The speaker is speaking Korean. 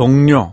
동료.